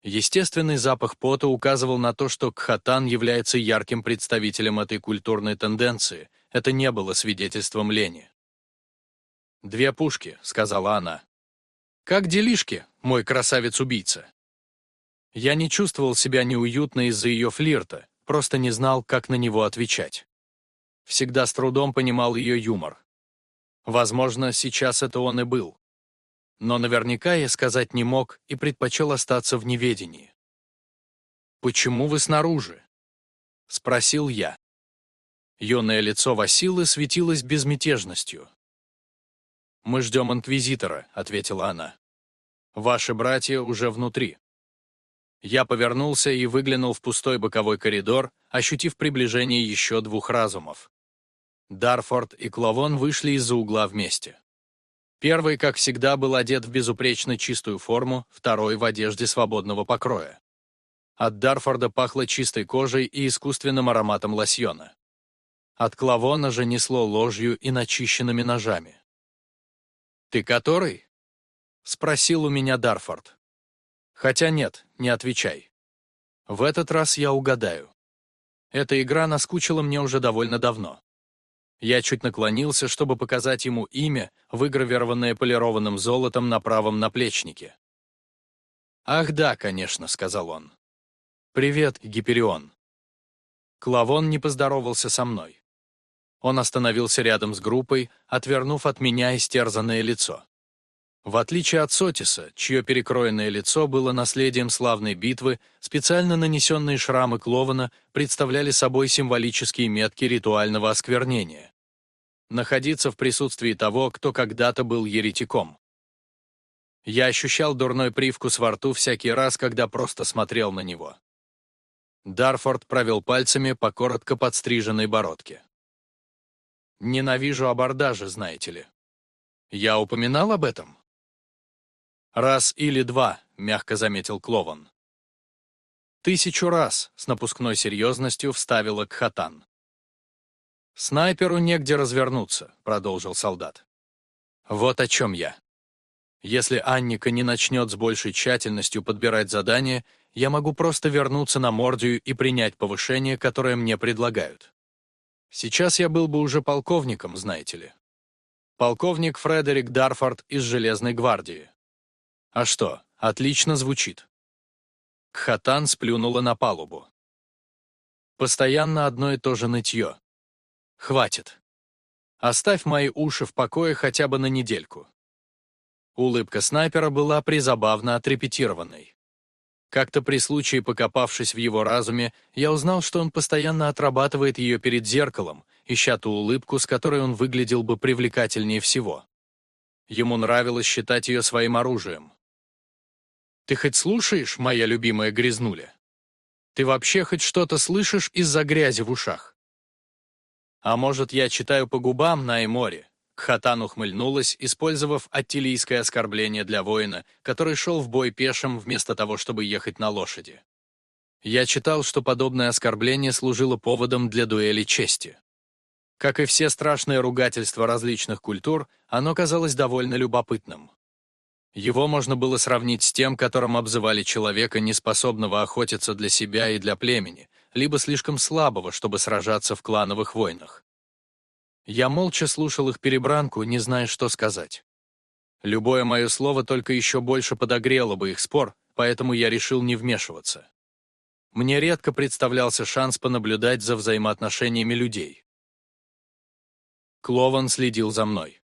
[SPEAKER 1] Естественный запах пота указывал на то, что Кхатан является ярким представителем этой культурной тенденции. Это не было свидетельством лени. «Две пушки», — сказала она. «Как делишки, мой красавец-убийца?» Я не чувствовал себя неуютно из-за ее флирта, просто не знал, как на него отвечать. Всегда с трудом понимал ее юмор. Возможно, сейчас это он и был. Но наверняка я сказать не мог и предпочел остаться в неведении. «Почему вы снаружи?» — спросил я. Юное лицо Василы светилось безмятежностью. «Мы ждем инквизитора», — ответила она. «Ваши братья уже внутри». Я повернулся и выглянул в пустой боковой коридор, ощутив приближение еще двух разумов. Дарфорд и Клавон вышли из-за угла вместе. Первый, как всегда, был одет в безупречно чистую форму, второй — в одежде свободного покроя. От Дарфорда пахло чистой кожей и искусственным ароматом лосьона. От Клавона же несло ложью и начищенными ножами. «Ты который?» — спросил у меня Дарфорд. Хотя нет, не отвечай. В этот раз я угадаю. Эта игра наскучила мне уже довольно давно. Я чуть наклонился, чтобы показать ему имя, выгравированное полированным золотом на правом наплечнике. «Ах да, конечно», — сказал он. «Привет, Гиперион». Клавон не поздоровался со мной. Он остановился рядом с группой, отвернув от меня истерзанное лицо. В отличие от Сотиса, чье перекроенное лицо было наследием славной битвы, специально нанесенные шрамы Клована представляли собой символические метки ритуального осквернения. Находиться в присутствии того, кто когда-то был еретиком. Я ощущал дурной привкус во рту всякий раз, когда просто смотрел на него. Дарфорд провел пальцами по коротко подстриженной бородке. «Ненавижу абордажи, знаете ли. Я упоминал об этом?» «Раз или два», — мягко заметил Клован. «Тысячу раз», — с напускной серьезностью вставила Кхатан. «Снайперу негде развернуться», — продолжил солдат. «Вот о чем я. Если Анника не начнет с большей тщательностью подбирать задания, я могу просто вернуться на Мордию и принять повышение, которое мне предлагают. Сейчас я был бы уже полковником, знаете ли. Полковник Фредерик Дарфорд из Железной гвардии. А что, отлично звучит. Кхатан сплюнула на палубу. Постоянно одно и то же нытье. Хватит. Оставь мои уши в покое хотя бы на недельку. Улыбка снайпера была призабавно отрепетированной. Как-то при случае, покопавшись в его разуме, я узнал, что он постоянно отрабатывает ее перед зеркалом, ища ту улыбку, с которой он выглядел бы привлекательнее всего. Ему нравилось считать ее своим оружием. Ты хоть слушаешь, моя любимая грязнуля? Ты вообще хоть что-то слышишь из-за грязи в ушах? А может, я читаю по губам на Эморе? Кхатан ухмыльнулась, использовав аттилийское оскорбление для воина, который шел в бой пешим вместо того, чтобы ехать на лошади. Я читал, что подобное оскорбление служило поводом для дуэли чести. Как и все страшные ругательства различных культур, оно казалось довольно любопытным. Его можно было сравнить с тем, которым обзывали человека, неспособного охотиться для себя и для племени, либо слишком слабого, чтобы сражаться в клановых войнах. Я молча слушал их перебранку, не зная, что сказать. Любое мое слово только еще больше подогрело бы их спор, поэтому я решил не вмешиваться. Мне редко представлялся шанс понаблюдать за взаимоотношениями людей. Клован следил за мной.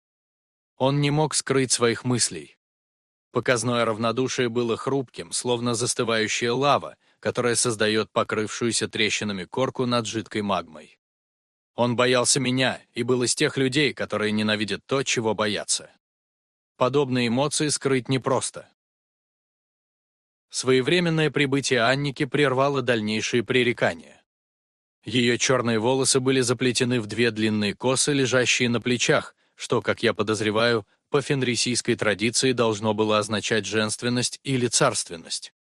[SPEAKER 1] Он не мог скрыть своих мыслей. Показное равнодушие было хрупким, словно застывающая лава, которая создает покрывшуюся трещинами корку над жидкой магмой. Он боялся меня и был из тех людей, которые ненавидят то, чего боятся. Подобные эмоции скрыть непросто. Своевременное прибытие Анники прервало дальнейшие пререкания. Ее черные волосы были заплетены в две длинные косы, лежащие на плечах, что, как я подозреваю, по фенрисийской традиции должно было означать женственность или царственность.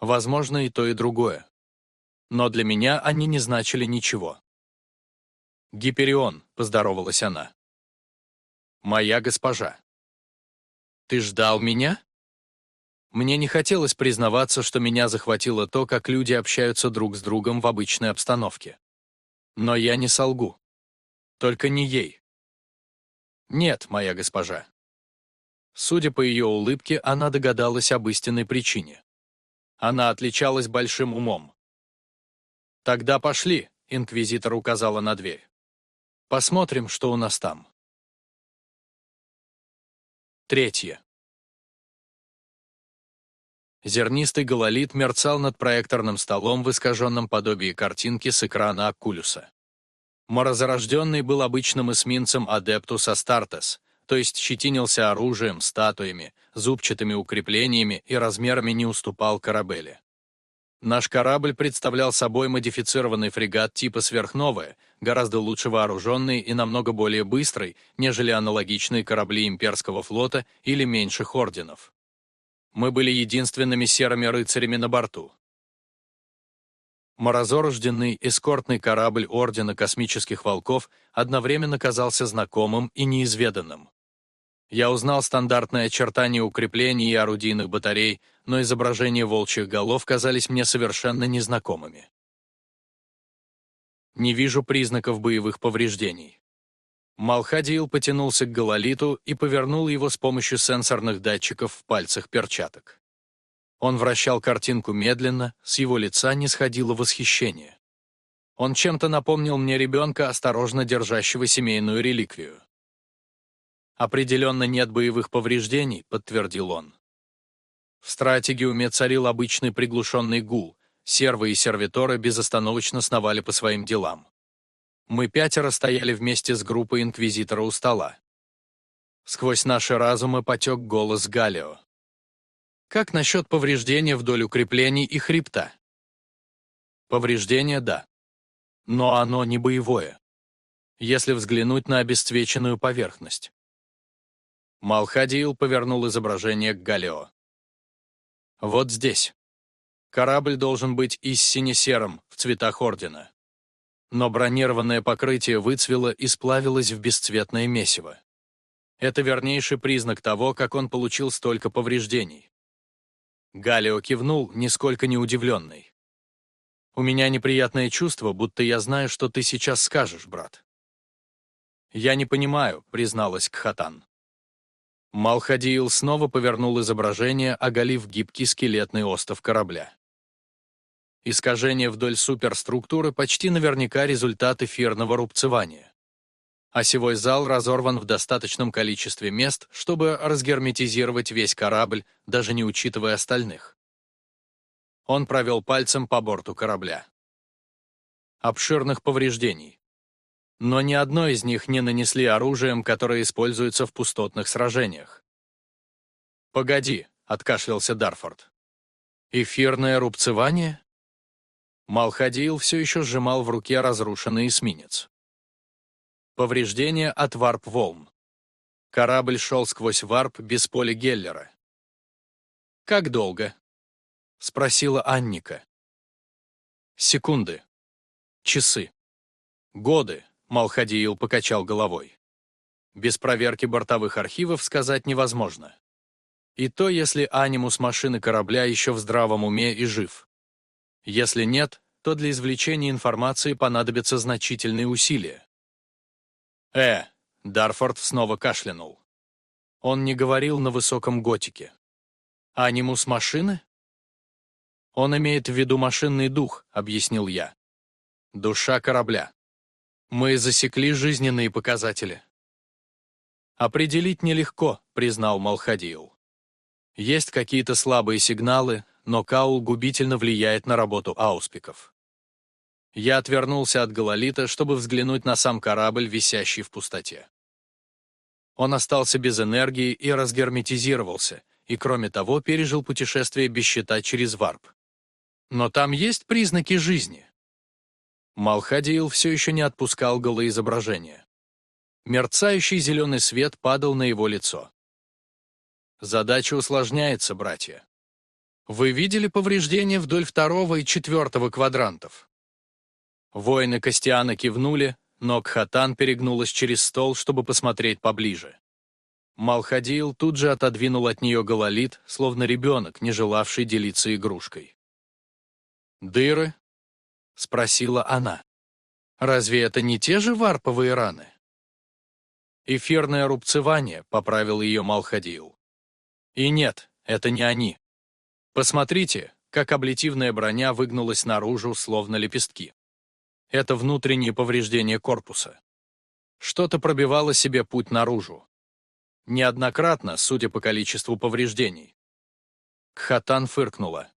[SPEAKER 1] Возможно, и то, и другое. Но для меня они не значили ничего. «Гиперион», — поздоровалась она. «Моя госпожа». «Ты ждал меня?» Мне не хотелось признаваться, что меня захватило то, как люди общаются друг с другом в обычной обстановке. Но я не солгу. Только не ей. «Нет, моя госпожа». Судя по ее улыбке, она догадалась об истинной причине. Она отличалась большим умом. «Тогда пошли», — инквизитор указала на дверь. «Посмотрим, что у нас там». Третье. Зернистый гололит мерцал над проекторным столом в искаженном подобии картинки с экрана Акулюса. Морозорожденный был обычным эсминцем Адептус Астартес, то есть щетинился оружием, статуями, зубчатыми укреплениями и размерами не уступал корабеле. Наш корабль представлял собой модифицированный фрегат типа «Сверхновая», гораздо лучше вооруженный и намного более быстрый, нежели аналогичные корабли имперского флота или меньших орденов. Мы были единственными серыми рыцарями на борту. Морозорожденный эскортный корабль Ордена Космических Волков одновременно казался знакомым и неизведанным. Я узнал стандартные очертания укреплений и орудийных батарей, но изображения волчьих голов казались мне совершенно незнакомыми. Не вижу признаков боевых повреждений. Малхадиил потянулся к гололиту и повернул его с помощью сенсорных датчиков в пальцах перчаток. Он вращал картинку медленно, с его лица не сходило восхищение. Он чем-то напомнил мне ребенка, осторожно держащего семейную реликвию. «Определенно нет боевых повреждений», — подтвердил он. В стратегиуме царил обычный приглушенный гул, сервы и сервиторы безостановочно сновали по своим делам. Мы пятеро стояли вместе с группой Инквизитора у стола. Сквозь наши разумы потек голос Галио. Как насчет повреждения вдоль укреплений и хребта? Повреждение – да. Но оно не боевое. Если взглянуть на обесцвеченную поверхность. Малхадиил повернул изображение к Галео. Вот здесь. Корабль должен быть из сине-серым, в цветах Ордена. Но бронированное покрытие выцвело и сплавилось в бесцветное месиво. Это вернейший признак того, как он получил столько повреждений. Галио кивнул, нисколько не удивленный. «У меня неприятное чувство, будто я знаю, что ты сейчас скажешь, брат». «Я не понимаю», — призналась Кхатан. Малхадиил снова повернул изображение, оголив гибкий скелетный остов корабля. Искажения вдоль суперструктуры почти наверняка результат эфирного рубцевания. Осевой зал разорван в достаточном количестве мест, чтобы разгерметизировать весь корабль, даже не учитывая остальных. Он провел пальцем по борту корабля. Обширных повреждений. Но ни одно из них не нанесли оружием, которое используется в пустотных сражениях. «Погоди», — откашлялся Дарфорд. «Эфирное рубцевание?» Малхадиил все еще сжимал в руке разрушенный эсминец. Повреждение от варп-волн. Корабль шел сквозь варп без поля Геллера. «Как долго?» — спросила Анника. «Секунды. Часы. Годы», — Малхадиил покачал головой. «Без проверки бортовых архивов сказать невозможно. И то, если анимус машины корабля еще в здравом уме и жив. Если нет, то для извлечения информации понадобятся значительные усилия. «Э!» — Дарфорд снова кашлянул. Он не говорил на высоком готике. «Анимус машины?» «Он имеет в виду машинный дух», — объяснил я. «Душа корабля. Мы засекли жизненные показатели». «Определить нелегко», — признал Малхадиил. «Есть какие-то слабые сигналы, но каул губительно влияет на работу ауспиков. Я отвернулся от гололита, чтобы взглянуть на сам корабль, висящий в пустоте. Он остался без энергии и разгерметизировался, и кроме того пережил путешествие без щита через варп. Но там есть признаки жизни. Малхадиил все еще не отпускал голоизображение. Мерцающий зеленый свет падал на его лицо. Задача усложняется, братья. Вы видели повреждения вдоль второго и четвертого квадрантов? Воины Костиана кивнули, но Кхатан перегнулась через стол, чтобы посмотреть поближе. Малхадил тут же отодвинул от нее гололит, словно ребенок, не желавший делиться игрушкой. «Дыры?» — спросила она. «Разве это не те же варповые раны?» «Эфирное рубцевание», — поправил ее Малхадил. «И нет, это не они. Посмотрите, как облитивная броня выгнулась наружу, словно лепестки. Это внутреннее повреждение корпуса. Что-то пробивало себе путь наружу. Неоднократно, судя по количеству повреждений. Кхатан фыркнула.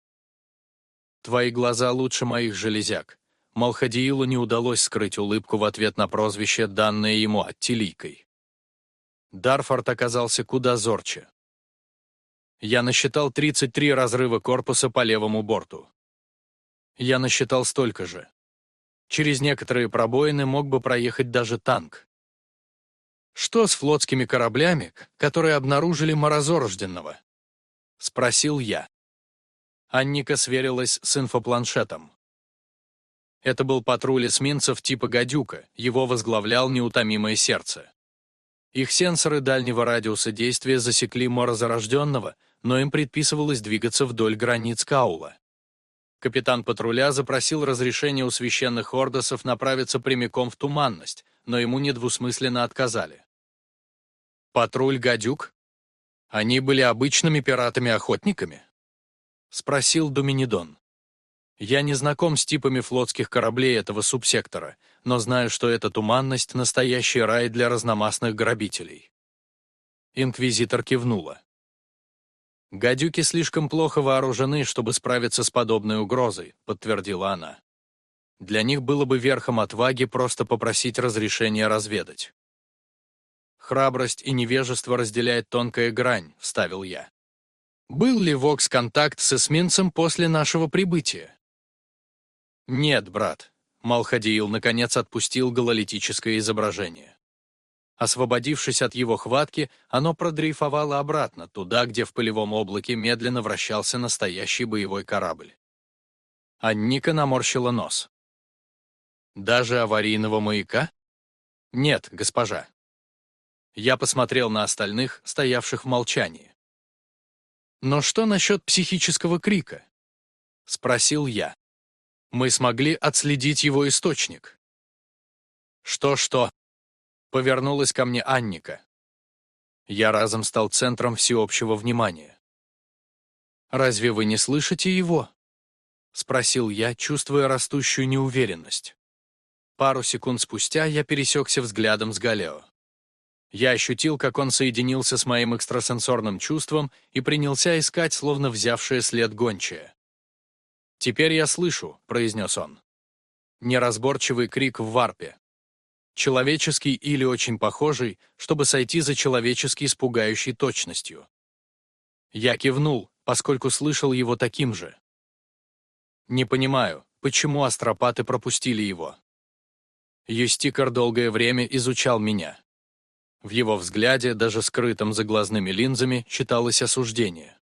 [SPEAKER 1] «Твои глаза лучше моих железяк». Малхадиилу не удалось скрыть улыбку в ответ на прозвище, данное ему Аттилийкой. Дарфорд оказался куда зорче. Я насчитал 33 разрыва корпуса по левому борту. Я насчитал столько же. Через некоторые пробоины мог бы проехать даже танк. «Что с флотскими кораблями, которые обнаружили Морозорожденного?» — спросил я. Анника сверилась с инфопланшетом. Это был патруль эсминцев типа «Гадюка», его возглавлял неутомимое сердце. Их сенсоры дальнего радиуса действия засекли морозорожденного, но им предписывалось двигаться вдоль границ Каула. Капитан патруля запросил разрешение у священных ордосов направиться прямиком в туманность, но ему недвусмысленно отказали. «Патруль «Гадюк»? Они были обычными пиратами-охотниками?» — спросил Доминидон. Я не знаком с типами флотских кораблей этого субсектора, но знаю, что эта туманность — настоящий рай для разномастных грабителей. Инквизитор кивнула. «Гадюки слишком плохо вооружены, чтобы справиться с подобной угрозой», — подтвердила она. «Для них было бы верхом отваги просто попросить разрешения разведать». «Храбрость и невежество разделяет тонкая грань», — вставил я. «Был ли Вокс-контакт с эсминцем после нашего прибытия?» «Нет, брат», — Малхадиил наконец отпустил гололитическое изображение. Освободившись от его хватки, оно продрейфовало обратно, туда, где в пылевом облаке медленно вращался настоящий боевой корабль. А Ника наморщила нос. «Даже аварийного маяка?» «Нет, госпожа». Я посмотрел на остальных, стоявших в молчании. «Но что насчет психического крика?» — спросил я. Мы смогли отследить его источник. Что-что? Повернулась ко мне Анника. Я разом стал центром всеобщего внимания. «Разве вы не слышите его?» — спросил я, чувствуя растущую неуверенность. Пару секунд спустя я пересекся взглядом с Галео. Я ощутил, как он соединился с моим экстрасенсорным чувством и принялся искать, словно взявшее след гончая. «Теперь я слышу», — произнес он. Неразборчивый крик в варпе. Человеческий или очень похожий, чтобы сойти за человеческий с пугающей точностью. Я кивнул, поскольку слышал его таким же. Не понимаю, почему астропаты пропустили его. Юстикар долгое время изучал меня. В его взгляде, даже скрытом за глазными линзами, читалось осуждение.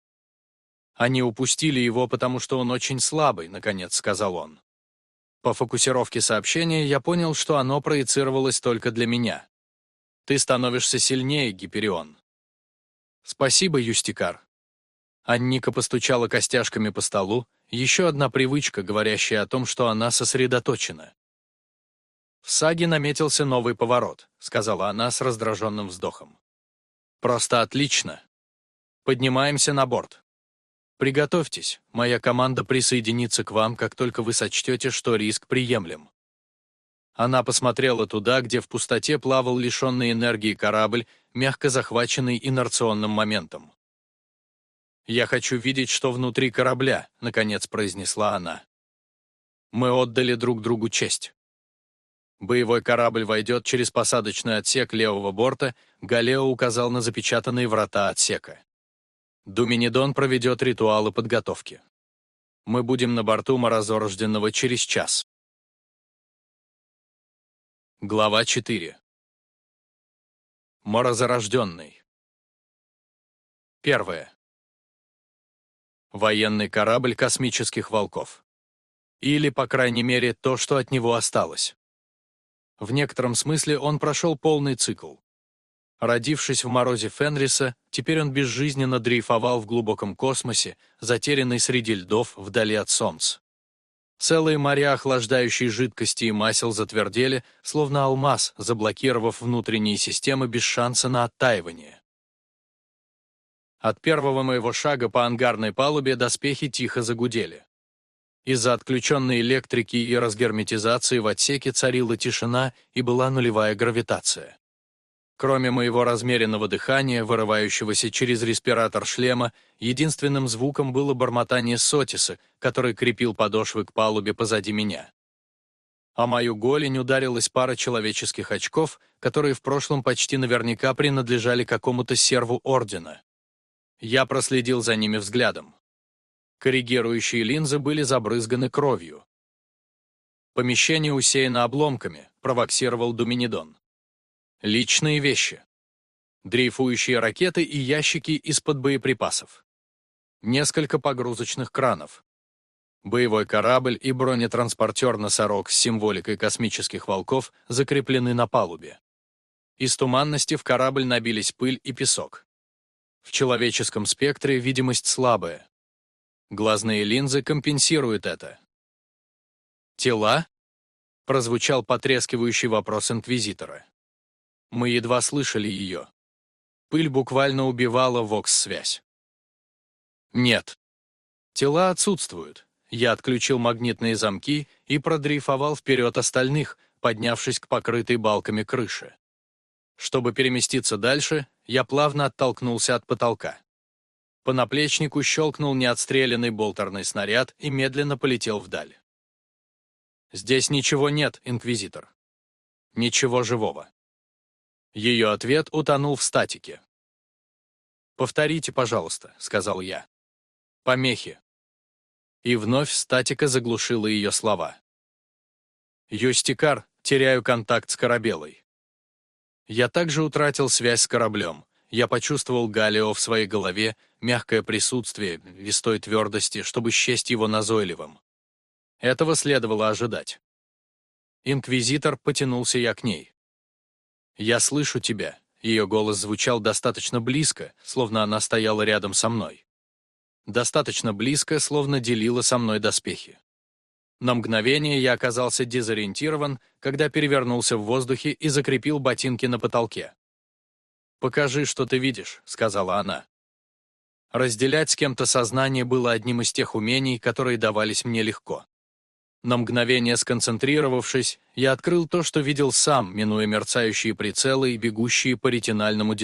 [SPEAKER 1] Они упустили его, потому что он очень слабый, наконец сказал он. По фокусировке сообщения я понял, что оно проецировалось только для меня. Ты становишься сильнее, Гиперион. Спасибо, Юстикар. Анника постучала костяшками по столу, еще одна привычка, говорящая о том, что она сосредоточена. В саге наметился новый поворот, сказала она с раздраженным вздохом. Просто отлично. Поднимаемся на борт. Приготовьтесь, моя команда присоединится к вам, как только вы сочтете, что риск приемлем. Она посмотрела туда, где в пустоте плавал лишенный энергии корабль, мягко захваченный инерционным моментом. «Я хочу видеть, что внутри корабля», — наконец произнесла она. Мы отдали друг другу честь. Боевой корабль войдет через посадочный отсек левого борта, Галео указал на запечатанные врата отсека. Думинидон проведет ритуалы подготовки. Мы будем на борту Морозорожденного через час. Глава 4. Морозорожденный. Первое. Военный корабль космических волков. Или, по крайней мере, то, что от него осталось. В некотором смысле он прошел полный цикл. Родившись в морозе Фенриса, теперь он безжизненно дрейфовал в глубоком космосе, затерянный среди льдов вдали от Солнца. Целые моря охлаждающей жидкости и масел затвердели, словно алмаз, заблокировав внутренние системы без шанса на оттаивание. От первого моего шага по ангарной палубе доспехи тихо загудели. Из-за отключенной электрики и разгерметизации в отсеке царила тишина и была нулевая гравитация. Кроме моего размеренного дыхания, вырывающегося через респиратор шлема, единственным звуком было бормотание Сотиса, который крепил подошвы к палубе позади меня. А мою голень ударилась пара человеческих очков, которые в прошлом почти наверняка принадлежали какому-то серву Ордена. Я проследил за ними взглядом. Коррегирующие линзы были забрызганы кровью. Помещение усеяно обломками, провоксировал Думинидон. Личные вещи. Дрейфующие ракеты и ящики из-под боеприпасов. Несколько погрузочных кранов. Боевой корабль и бронетранспортер «Носорог» с символикой космических волков закреплены на палубе. Из туманности в корабль набились пыль и песок. В человеческом спектре видимость слабая. Глазные линзы компенсируют это. «Тела?» — прозвучал потрескивающий вопрос Инквизитора. Мы едва слышали ее. Пыль буквально убивала вокс-связь. Нет. Тела отсутствуют. Я отключил магнитные замки и продрейфовал вперед остальных, поднявшись к покрытой балками крыше. Чтобы переместиться дальше, я плавно оттолкнулся от потолка. По наплечнику щелкнул неотстрелянный болтерный снаряд и медленно полетел вдаль. «Здесь ничего нет, Инквизитор. Ничего живого». Ее ответ утонул в статике. «Повторите, пожалуйста», — сказал я. «Помехи». И вновь статика заглушила ее слова. «Юстикар, теряю контакт с корабелой». Я также утратил связь с кораблем. Я почувствовал Галио в своей голове, мягкое присутствие, вестой твердости, чтобы счесть его назойливым. Этого следовало ожидать. Инквизитор потянулся я к ней. «Я слышу тебя». Ее голос звучал достаточно близко, словно она стояла рядом со мной. Достаточно близко, словно делила со мной доспехи. На мгновение я оказался дезориентирован, когда перевернулся в воздухе и закрепил ботинки на потолке. «Покажи, что ты видишь», — сказала она. Разделять с кем-то сознание было одним из тех умений, которые давались мне легко. На мгновение сконцентрировавшись, я открыл то, что видел сам, минуя мерцающие прицелы и бегущие по ретинальному дисплею.